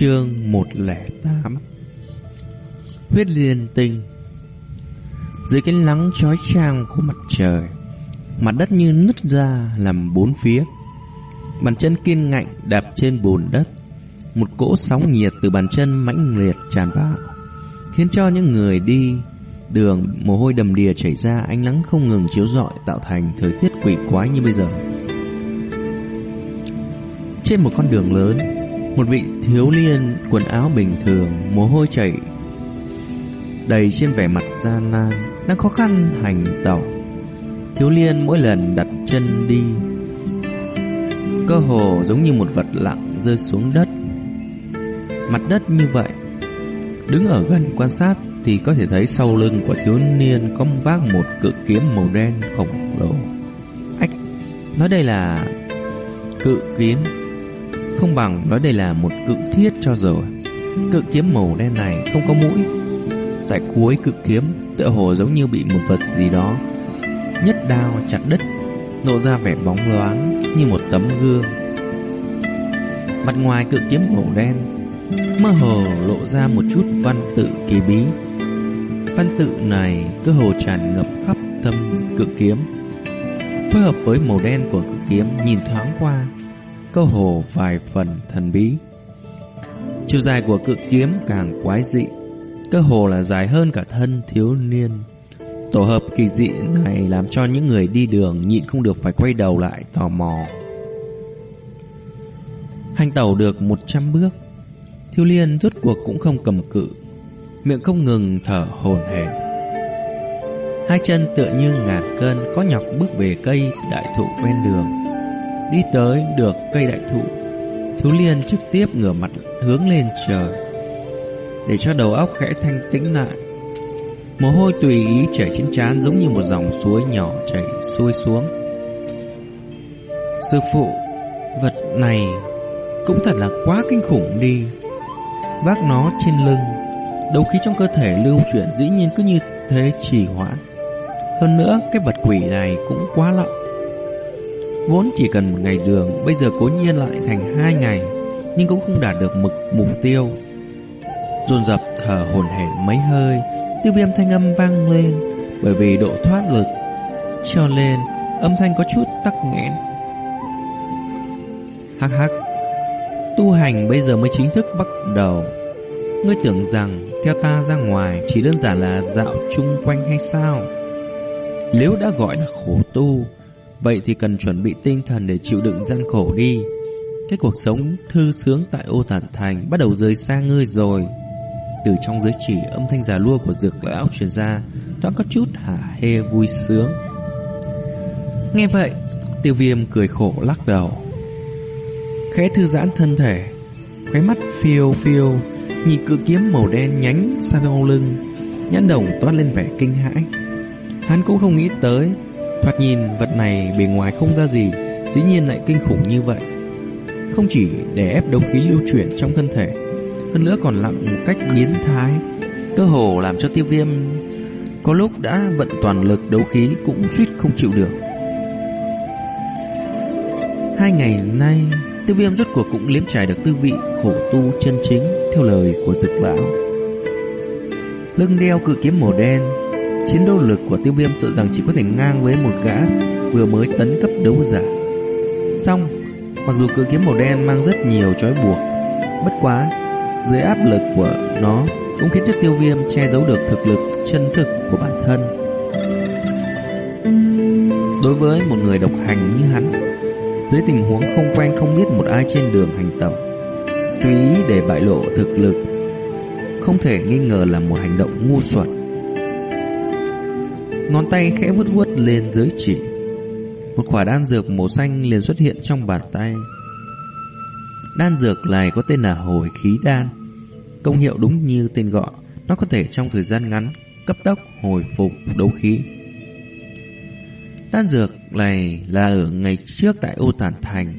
Chương 108 Huyết liên tinh Dưới cái nắng chói chang của mặt trời, Mặt đất như nứt ra làm bốn phía. Bàn chân kiên ngạnh đạp trên bùn đất, Một cỗ sóng nhiệt từ bàn chân mãnh liệt tràn vào, Khiến cho những người đi đường mồ hôi đầm đìa chảy ra Ánh nắng không ngừng chiếu rọi tạo thành thời tiết quỷ quái như bây giờ. Trên một con đường lớn một vị thiếu niên quần áo bình thường, mồ hôi chảy đầy trên vẻ mặt gian nan, đang khó khăn hành tẩu. Thiếu niên mỗi lần đặt chân đi, cơ hồ giống như một vật lặng rơi xuống đất. Mặt đất như vậy, đứng ở gần quan sát thì có thể thấy sau lưng của thiếu niên có vác một cự kiếm màu đen khổng lồ. Ách, nói đây là cự kiếm không bằng nói đây là một cự thiết cho rồi. Cự kiếm màu đen này không có mũi. Tại cuối cự kiếm, Tựa hồ giống như bị một vật gì đó. Nhất đao chặt đất lộ ra vẻ bóng loáng Như một tấm gương. Mặt ngoài cự kiếm màu đen, Mơ hồ lộ ra một chút văn tự kỳ bí. Văn tự này cơ hồ tràn ngập khắp tâm cự kiếm. Phối hợp với màu đen của cự kiếm Nhìn thoáng qua cơ hồ vài phần thần bí. Chiều dài của cự kiếm càng quái dị, cơ hồ là dài hơn cả thân thiếu niên. Tổ hợp kỳ dị này làm cho những người đi đường nhịn không được phải quay đầu lại tò mò. Hành tàu được 100 bước, thiếu liên rốt cuộc cũng không cầm cự, miệng không ngừng thở hổn hển. Hai chân tựa như ngàn cân khó nhọc bước về cây đại thụ ven đường. Đi tới được cây đại thụ Thú liên trực tiếp ngửa mặt hướng lên trời Để cho đầu óc khẽ thanh tĩnh lại, Mồ hôi tùy ý chảy trên trán giống như một dòng suối nhỏ chảy xuôi xuống. Sư phụ, Vật này Cũng thật là quá kinh khủng đi. Vác nó trên lưng, đấu khí trong cơ thể lưu chuyển dĩ nhiên cứ như thế trì hoãn. Hơn nữa, cái vật quỷ này cũng quá lặng Vốn chỉ cần một ngày đường, Bây giờ cố nhiên lại thành hai ngày, Nhưng cũng không đạt được mực, mục tiêu. Dồn dập thở hồn hển mấy hơi, Tiêu viêm thanh âm vang lên, Bởi vì độ thoát lực. Cho nên, âm thanh có chút tắc nghẽn. Hắc hắc, Tu hành bây giờ mới chính thức bắt đầu. Ngươi tưởng rằng Theo ta ra ngoài Chỉ đơn giản là dạo chung quanh hay sao? Nếu đã gọi là khổ tu Vậy thì cần chuẩn bị tinh thần để chịu đựng gian khổ đi. Cái cuộc sống thư sướng tại ô tản thành Bắt đầu rời xa ngươi rồi. Từ trong giới chỉ âm thanh già lua của dược lão truyền ra Toán có chút hả hê vui sướng. Nghe vậy Tiêu viêm cười khổ lắc đầu. Khẽ thư giãn thân thể Khóe mắt phiêu phiêu Nhìn cự kiếm màu đen nhánh sau lưng Nhãn đồng toát lên vẻ kinh hãi. Hắn cũng không nghĩ tới Thoạt nhìn, vật này bề ngoài không ra gì, Dĩ nhiên lại kinh khủng như vậy. Không chỉ để ép đấu khí lưu chuyển trong thân thể, Hơn nữa còn lặng một cách biến thái. Cơ hồ làm cho tiêu viêm Có lúc đã vận toàn lực đấu khí Cũng suýt không chịu được. Hai ngày nay, Tiêu viêm rốt cuộc cũng liếm trải được tư vị Khổ tu chân chính Theo lời của dực lão Lưng đeo cự kiếm màu đen Chiến đấu lực của tiêu viêm sợ rằng chỉ có thể ngang với một gã vừa mới tấn cấp đấu giả. Xong, mặc dù cự kiếm màu đen mang rất nhiều trói buộc, bất quá, dưới áp lực của nó cũng khiến cho tiêu viêm che giấu được thực lực chân thực của bản thân. Đối với một người độc hành như hắn, dưới tình huống không quen không biết một ai trên đường hành tẩu, tùy ý để bại lộ thực lực, không thể nghi ngờ là một hành động ngu xuẩn. Ngón tay khẽ vuốt vuốt lên dưới chỉ. Một quả đan dược màu xanh liền xuất hiện trong bàn tay. Đan dược này có tên là hồi khí đan. Công hiệu đúng như tên gọi. Nó có thể trong thời gian ngắn Cấp tốc hồi phục đấu khí. Đan dược này là ở ngày trước tại ô tản thành.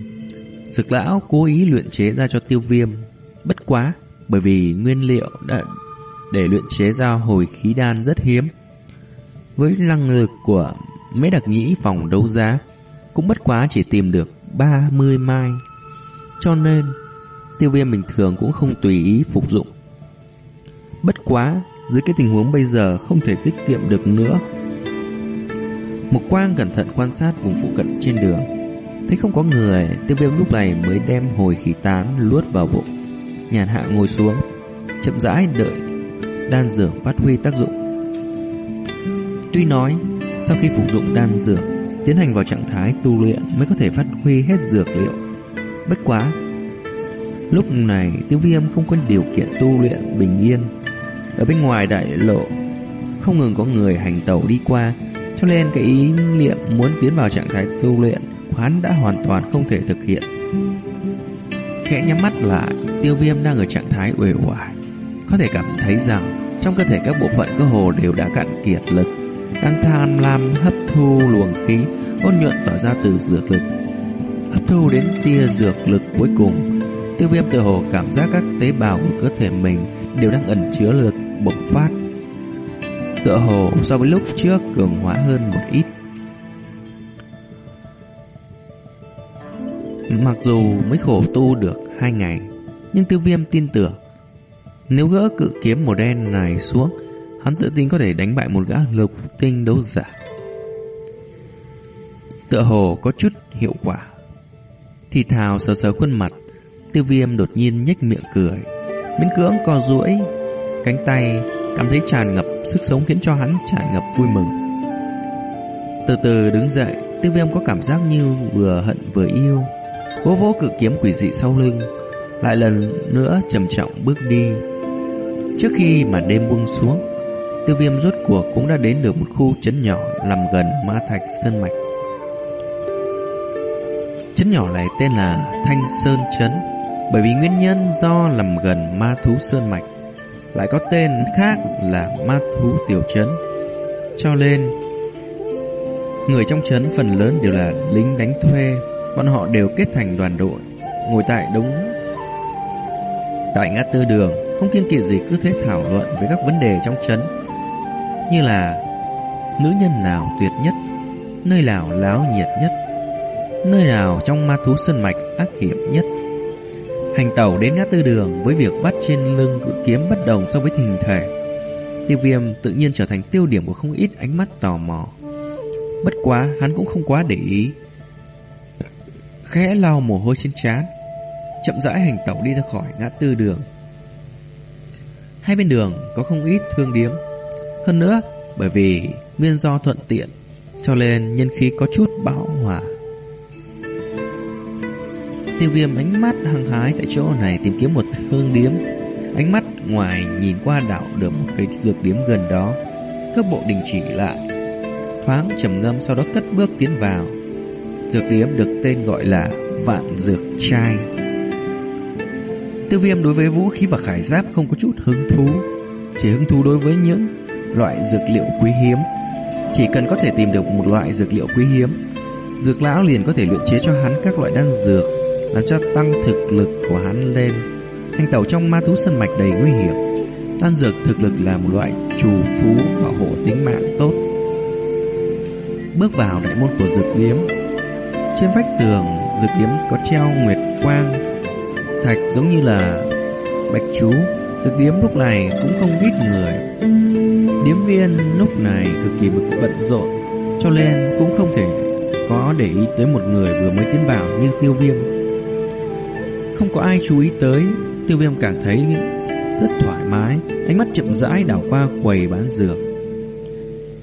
Dược lão cố ý luyện chế ra cho tiêu viêm. Bất quá, Bởi vì nguyên liệu đã để luyện chế ra hồi khí đan rất hiếm với năng lực của mấy đặc nhĩ phòng đấu giá Cũng bất quá chỉ tìm được 30 mai Cho nên tiêu viêm bình thường cũng không tùy ý phục dụng. Bất quá, dưới cái tình huống bây giờ không thể tiết kiệm được nữa. Một quang cẩn thận quan sát vùng phụ cận trên đường. Thấy không có người, tiêu viêm lúc này mới đem hồi khí tán luốt vào bụng. Nhàn hạ ngồi xuống, chậm rãi đợi đan dược phát huy tác dụng. Tuy nói, sau khi phục dụng đan dược, tiến hành vào trạng thái tu luyện mới có thể phát huy hết dược liệu. Bất quá, lúc này tiêu viêm không có điều kiện tu luyện bình yên. Ở bên ngoài đại lộ, không ngừng có người hành tẩu đi qua, cho nên cái ý niệm muốn tiến vào trạng thái tu luyện khoán đã hoàn toàn không thể thực hiện. Khẽ nhắm mắt lại, tiêu viêm đang ở trạng thái uể oải. Có thể cảm thấy rằng trong cơ thể các bộ phận cơ hồ đều đã cạn kiệt lực, đang tham lam hấp thu luồng khí ôn nhuận tỏa ra từ dược lực. Hấp thu đến tia dược lực cuối cùng, tiêu viêm tự hồ cảm giác các tế bào của cơ thể mình đều đang ẩn chứa lực bộc phát. Tựa hồ so với lúc trước cường hóa hơn một ít. Mặc dù mới khổ tu được hai ngày, nhưng tiêu viêm tin tưởng nếu gỡ cự kiếm màu đen này xuống, hắn tự tin có thể đánh bại một gã lục tinh đấu giả. Tựa hồ có chút hiệu quả. Thì thào sờ sờ khuôn mặt, tiêu viêm đột nhiên nhếch miệng cười. Miễn cưỡng co duỗi cánh tay, cảm thấy tràn ngập sức sống khiến cho hắn tràn ngập vui mừng. Từ từ đứng dậy, tiêu viêm có cảm giác như vừa hận vừa yêu. Vỗ vỗ cự kiếm quỷ dị sau lưng, lại lần nữa trầm trọng bước đi. Trước khi mà đêm buông xuống, tiêu viêm rốt cuộc cũng đã đến được một khu trấn nhỏ nằm gần Ma Thạch Sơn Mạch. Trấn nhỏ này tên là Thanh Sơn Trấn, bởi vì nguyên nhân do nằm gần Ma Thú Sơn Mạch, lại có tên khác là Ma Thú Tiểu Trấn. Cho nên, người trong trấn phần lớn đều là lính đánh thuê, bọn họ đều kết thành đoàn đội, ngồi tại đống tại ngã tư đường không kiêng kỵ gì cứ thế thảo luận về các vấn đề trong chấn như là nữ nhân nào tuyệt nhất, nơi nào láo nhiệt nhất, nơi nào trong ma thú sơn mạch ác hiểm nhất. Hành tàu đến ngã tư đường với việc bắt trên lưng cự kiếm bất đồng so với hình thể. Tiêu viêm tự nhiên trở thành tiêu điểm của không ít ánh mắt tò mò. Bất quá hắn cũng không quá để ý. Khẽ lau mồ hôi trên trán, chậm rãi hành tàu đi ra khỏi ngã tư đường. Hai bên đường có không ít thương điếm. Hơn nữa, bởi vì nguyên do thuận tiện, cho nên nhân khí có chút bão hòa. Tiêu viêm ánh mắt hăng hái tại chỗ này tìm kiếm một thương điếm. Ánh mắt ngoài nhìn qua đảo được một cái dược điếm gần đó. cấp bộ đình chỉ lại. Thoáng trầm ngâm sau đó cất bước tiến vào. Dược điếm được tên gọi là Vạn Dược Trai. Tiêu viêm đối với vũ khí và khải giáp không có chút hứng thú Chỉ hứng thú đối với những loại dược liệu quý hiếm. Chỉ cần có thể tìm được một loại dược liệu quý hiếm Dược lão liền có thể luyện chế cho hắn các loại đan dược Làm cho tăng thực lực của hắn lên. Hành tẩu trong ma thú sân mạch đầy nguy hiểm. Đan dược thực lực là một loại chủ phú bảo hộ tính mạng tốt. Bước vào đại môn của dược liếm, Trên vách tường dược liếm có treo nguyệt quang thạch giống như là bạch chú. Dược liếm lúc này cũng không ít người. Điếm viên lúc này cực kỳ bực bận rộn, Cho nên cũng không thể có để ý tới một người vừa mới tiến vào như tiêu viêm. Không có ai chú ý tới, Tiêu viêm cảm thấy rất thoải mái, Ánh mắt chậm rãi đảo qua quầy bán dược.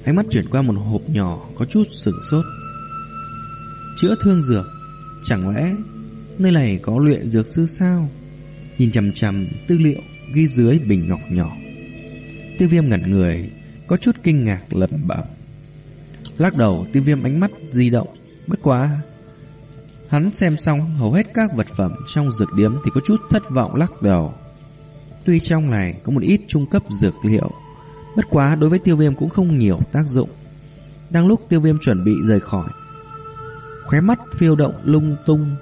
Ánh mắt chuyển qua một hộp nhỏ có chút sửng sốt. Chữa thương dược, Chẳng lẽ Nơi này có luyện dược sư sao? Nhìn chằm chằm tư liệu Ghi dưới bình ngọc nhỏ. Tiêu viêm ngẩn người Có chút kinh ngạc lẩm bẩm. Lắc đầu tiêu viêm ánh mắt di động. Bất quá Hắn xem xong hầu hết các vật phẩm Trong dược điếm thì có chút thất vọng lắc đầu. Tuy trong này có một ít trung cấp dược liệu Bất quá đối với tiêu viêm cũng không nhiều tác dụng. Đang lúc tiêu viêm chuẩn bị rời khỏi Khóe mắt phiêu động lung tung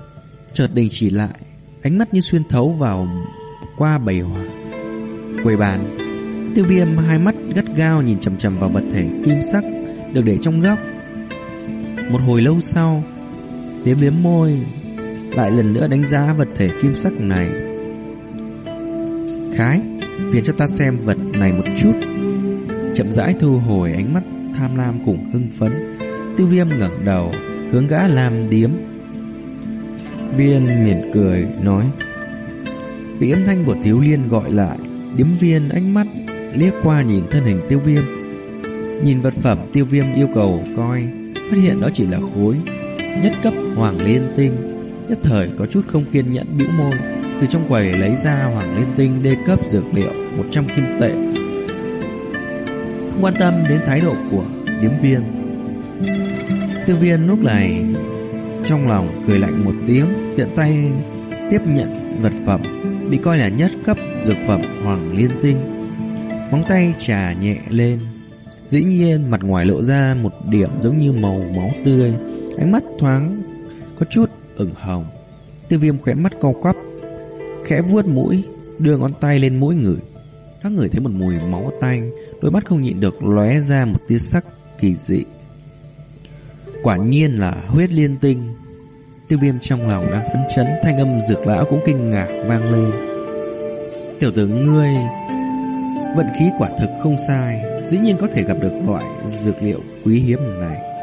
chợt đình chỉ lại, ánh mắt như xuyên thấu vào qua bầy hỏa. Quầy bàn, tiêu viêm hai mắt gắt gao nhìn chầm chầm vào vật thể kim sắc được để trong góc. Một hồi lâu sau, liếm liếm môi, lại lần nữa đánh giá vật thể kim sắc này. khái Viện cho ta xem vật này một chút Chậm rãi thu hồi ánh mắt tham lam cùng hưng phấn Tiêu viêm ngẩng đầu Hướng gã làm điếm Viên mỉm cười nói Bị âm thanh của thiếu liên gọi lại Điếm viên ánh mắt liếc qua nhìn thân hình tiêu viêm. Nhìn vật phẩm tiêu viêm yêu cầu coi, Phát hiện đó chỉ là khối, Nhất cấp hoàng liên tinh. Nhất thời có chút không kiên nhẫn bĩu môi, Từ trong quầy lấy ra hoàng liên tinh đê cấp dược liệu 100 kim tệ. Không quan tâm đến thái độ của điếm viên. Tiêu viên lúc này Trong lòng cười lạnh một tiếng, Tiện tay tiếp nhận vật phẩm, Bị coi là nhất cấp dược phẩm hoàng liên tinh. Móng tay trà nhẹ lên. Dĩ nhiên mặt ngoài lộ ra một điểm giống như màu máu tươi. Ánh mắt thoáng, Có chút ửng hồng. Tiêu viêm khẽ mắt cau quắp, Khẽ vuốt mũi, Đưa ngón tay lên mũi người. Các người thấy một mùi máu tanh, Đôi mắt không nhịn được lóe ra một tia sắc kỳ dị. Quả nhiên là huyết liên tinh. Tiêu viêm trong lòng đang phấn chấn, Thanh âm dược lão cũng kinh ngạc vang lên. Tiểu tử ngươi Vận khí quả thực không sai, Dĩ nhiên có thể gặp được loại dược liệu quý hiếm này.